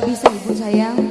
nggak bisa ibu sayang.